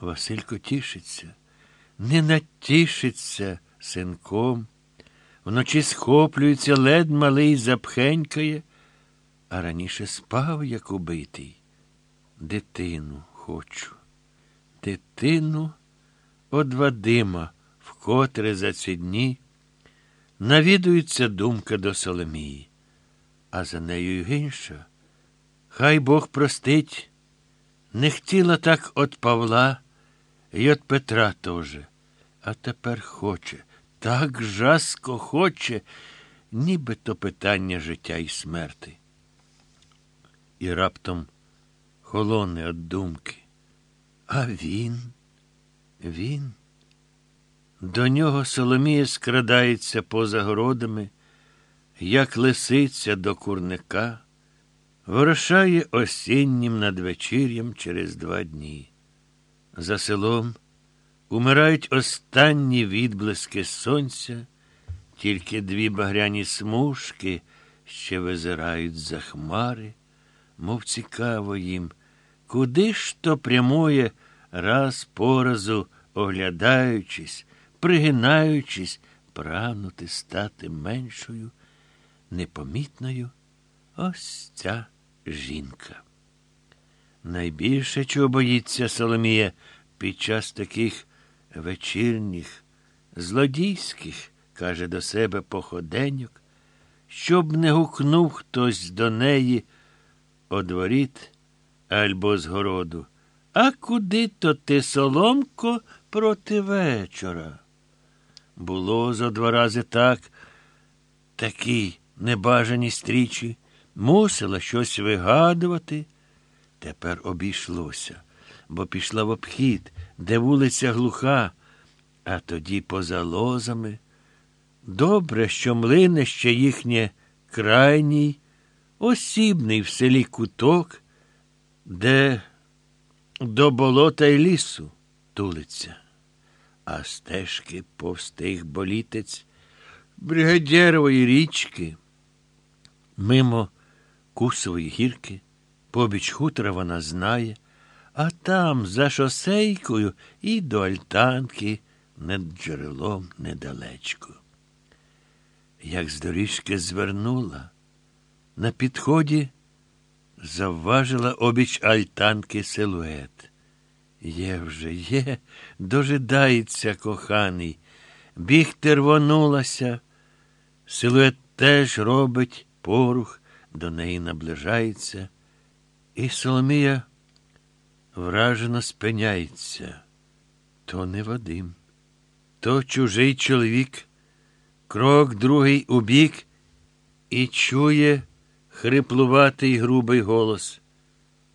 Василько тішиться, не натішиться синком. Вночі схоплюється, лед малий запхенькає, а раніше спав, як убитий. Дитину хочу, дитину од Вадима, вкотре за ці дні. Навідується думка до Соломії, а за нею й інша. Хай Бог простить, не хотіла так от Павла і от Петра теж, а тепер хоче, так жаско хоче, ніби то питання життя і смерти. І раптом холоне від думки. А він, він. До нього Соломія скрадається поза городами, як лисиця до курника, вирушає осіннім надвечір'ям через два дні. За селом умирають останні відблиски сонця, тільки дві багряні смужки ще визирають за хмари, мов цікаво їм, куди ж то прямує раз по разу, оглядаючись, пригинаючись, прагнути стати меншою, непомітною ось ця жінка. Найбільше чого боїться Соломія під час таких вечірніх, злодійських, каже до себе походеньок, щоб не гукнув хтось до неї одворіт або з городу. А куди то ти, соломко, проти вечора? Було зо два рази так, такі небажані стрічі, мусила щось вигадувати. Тепер обійшлося, бо пішла в обхід, де вулиця глуха, а тоді поза лозами. Добре, що млине ще їхнє крайній, осібний в селі куток, де до болота й лісу тулиться, а стежки повстих болітець бригадєрової річки, мимо кусової гірки, побіч хутора вона знає, а там, за шосейкою, і до альтанки над джерелом недалечко. Як з доріжки звернула, на підході завважила обіч альтанки силует. Є вже, є, дожидається коханий. Бігти рвонулася. Силует теж робить порух, до неї наближається. І Соломія вражено спиняється. То не Вадим, то чужий чоловік, крок другий у бік і чує хриплуватий грубий голос.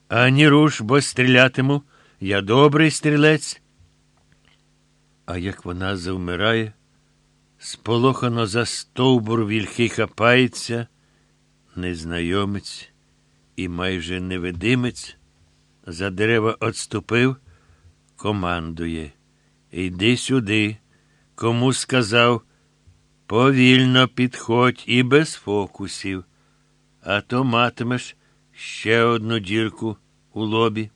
Ані руш, бо стрілятиму, я добрий стрілець. А як вона завмирає, сполохано за стовбур вільхи хапається, незнайомець і майже невидимець, за дерева отступив, командує. Йди сюди, кому сказав, повільно підходь і без фокусів а то матимеш ще одну дірку у лобі.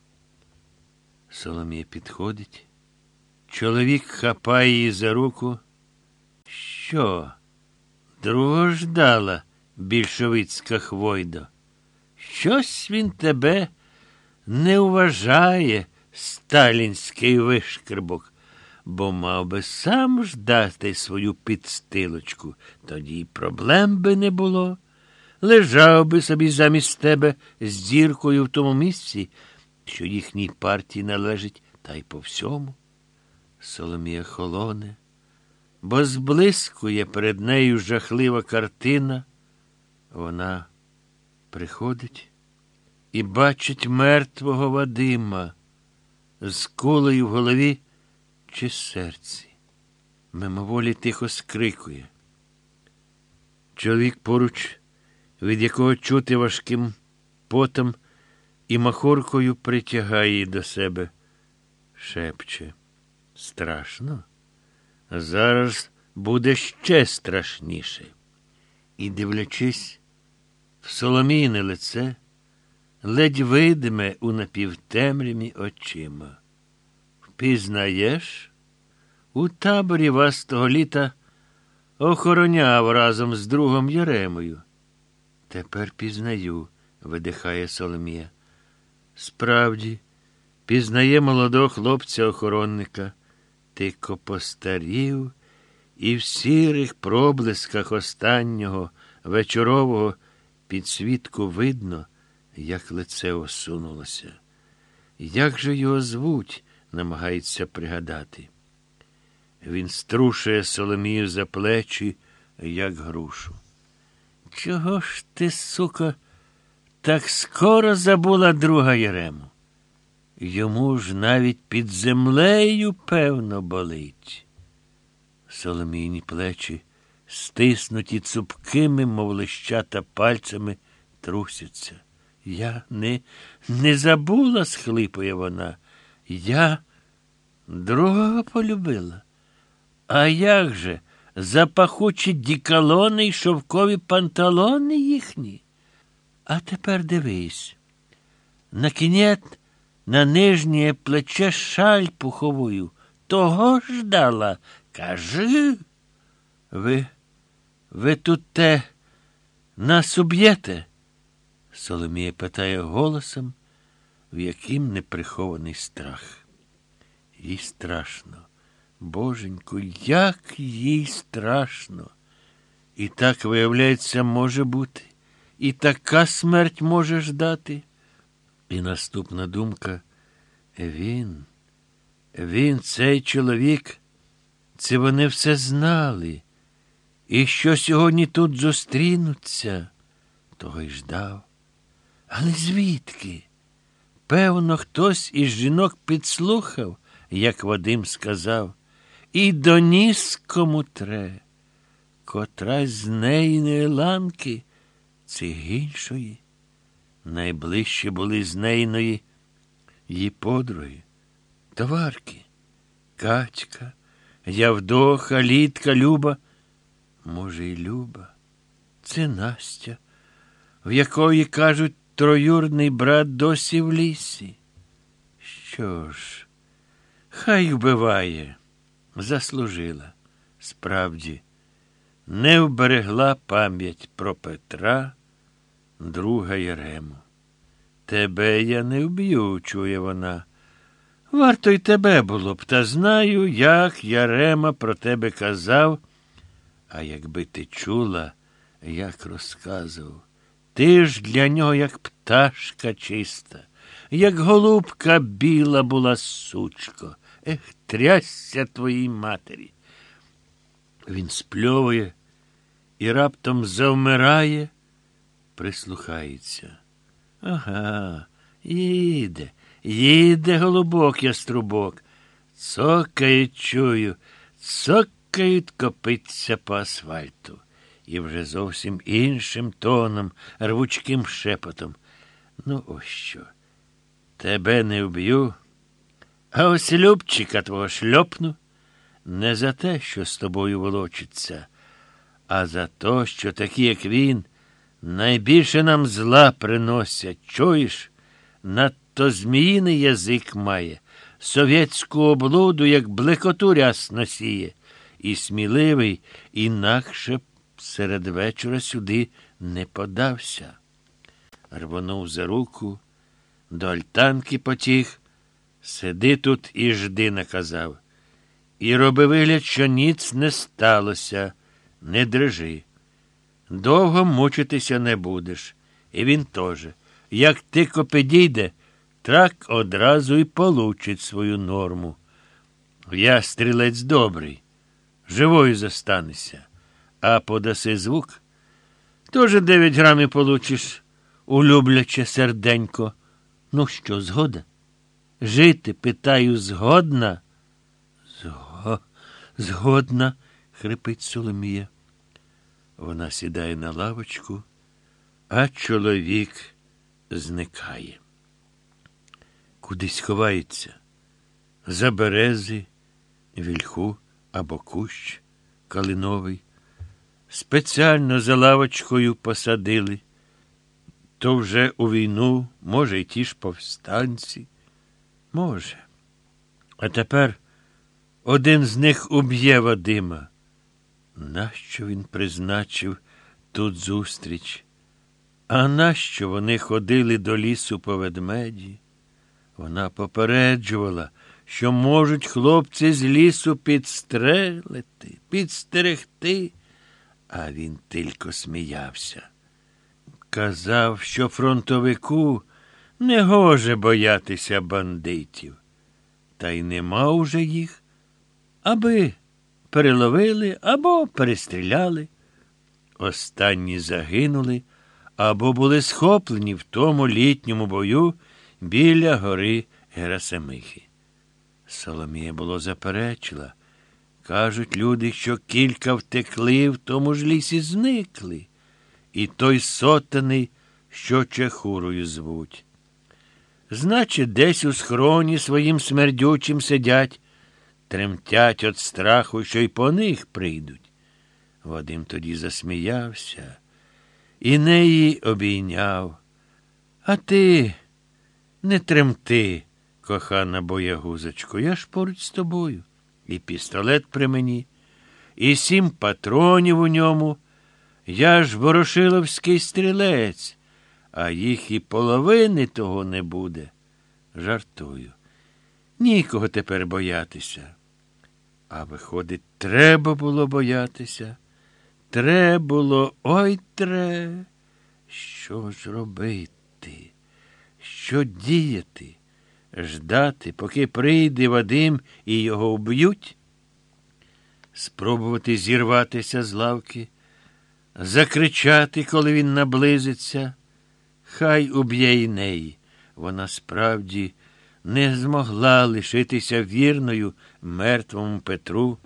Соломія підходить. Чоловік хапає її за руку. Що? Другого ждала більшовицька хвойдо. Щось він тебе не вважає, сталінський вишкребок, бо мав би сам ждати свою підстилочку, тоді проблем би не було лежав би собі замість тебе з діркою в тому місці, що їхній партії належить, та й по всьому. Соломія холоне, бо зблискує перед нею жахлива картина. Вона приходить і бачить мертвого Вадима з кулею в голові чи серці. Мимоволі тихо скрикує. Чоловік поруч від якого чути важким потом і махоркою притягає до себе, шепче. Страшно. Зараз буде ще страшніше. І, дивлячись соломійне лице, ледь видиме у напівтемряві очима. Пізнаєш? У таборі вас того літа охороняв разом з другом Єремою. Тепер пізнаю, видихає Соломія. Справді, пізнає молодого хлопця-охоронника. Тико постарів, і в сірих проблисках останнього вечорового підсвітку видно, як лице осунулося. Як же його звуть, намагається пригадати. Він струшує Соломію за плечі, як грушу. Чого ж ти, сука, так скоро забула друга Єрему? Йому ж навіть під землею, певно, болить. Соломійні плечі, стиснуті цупкими, мов лищата пальцями, трусяться. Я не не забула, схлипує вона. Я другого полюбила. А як же запахучі дікалони й шовкові панталони їхні? А тепер дивись. На кінець на нижнє плече шаль пуховую. Того ждала. Кажи. Ви, ви тут те нас уб'єте? Соломія питає голосом, в яким неприхований страх. Їй страшно. Боженьку, як їй страшно. І так, виявляється, може бути, і така смерть може ждати. І наступна думка він, він, цей чоловік, це вони все знали. І що сьогодні тут зустрінуться, того й ждав. Але звідки? Певно, хтось із жінок підслухав, як Вадим сказав, і доніс кому тре, котрась з неї ланки цих іншої. Найближче були з нейної її подруги, товарки, Катька, Явдоха, Літка, Люба. Може, і Люба. Це Настя, в якої, кажуть, троюрний брат досі в лісі. Що ж, хай вбиває, заслужила. Справді, не вберегла пам'ять про Петра друга Єрему. Тебе я не вб'ю, чує вона. Варто й тебе було б, та знаю, як Ярема про тебе казав. А якби ти чула, як розказував, ти ж для нього, як пташка чиста, як голубка біла була сучко. Ех, трясся твоїй матері. Він спльовує і раптом завмирає прислухається. Ага, їде, їде голубок яструбок. Цокають, чую, цокають копиться по асфальту. І вже зовсім іншим тоном, рвучким шепотом. Ну, ось що. Тебе не вб'ю, а ось Любчика твого шльопну. Не за те, що з тобою волочиться, а за те, що такі, як він, Найбільше нам зла приносять, чуєш? Надто зміїний язик має, совєтську облуду, як блекоту рясно сіє, і сміливий інакше серед вечора сюди не подався. Рвонув за руку, до альтанки потіг, сиди тут і жди, наказав. І роби вигляд, що ніц не сталося, не дрижи. Довго мучитися не будеш. І він теж. Як тико підійде, так одразу й получить свою норму. Я стрілець добрий, живою застанешся, а подаси звук. Теж дев'ять грамів получиш, улюбляче серденько. Ну що, згода? Жити, питаю, згодна? Зго... Згодна, хрипить Соломія. Вона сідає на лавочку, а чоловік зникає. Кудись ховається за берези, вільху або кущ калиновий. Спеціально за лавочкою посадили. То вже у війну, може, й ті ж повстанці. Може. А тепер один з них уб'є Вадима. Нащо він призначив тут зустріч? А нащо вони ходили до лісу по ведмеді? Вона попереджувала, що можуть хлопці з лісу підстрелити, підстерегти, а він тільки сміявся. Казав, що фронтовику не гоже боятися бандитів. Та й нема уже їх, аби переловили або перестріляли. Останні загинули або були схоплені в тому літньому бою біля гори Герасимихи. Соломія було заперечила. Кажуть люди, що кілька втекли, в тому ж лісі зникли. І той сотаний, що чехурою звуть. Значить, десь у схроні своїм смердючим сидять, тремтять від страху, що й по них прийдуть. Вадим тоді засміявся і неї обійняв. А ти не тремти, кохана боягузочко, я ж поруч з тобою. І пістолет при мені, і сім патронів у ньому. Я ж ворошиловський стрілець, а їх і половини того не буде. Жартую. Нікого тепер боятися. А виходить, треба було боятися. Тре було, ой тре. Що ж робити? Що діяти? Ждати, поки прийде Вадим і його вб'ють? Спробувати зірватися з лавки, закричати, коли він наблизиться. Хай уб'є і неї. Вона справді не змогла лишитися вірною мертвому Петру.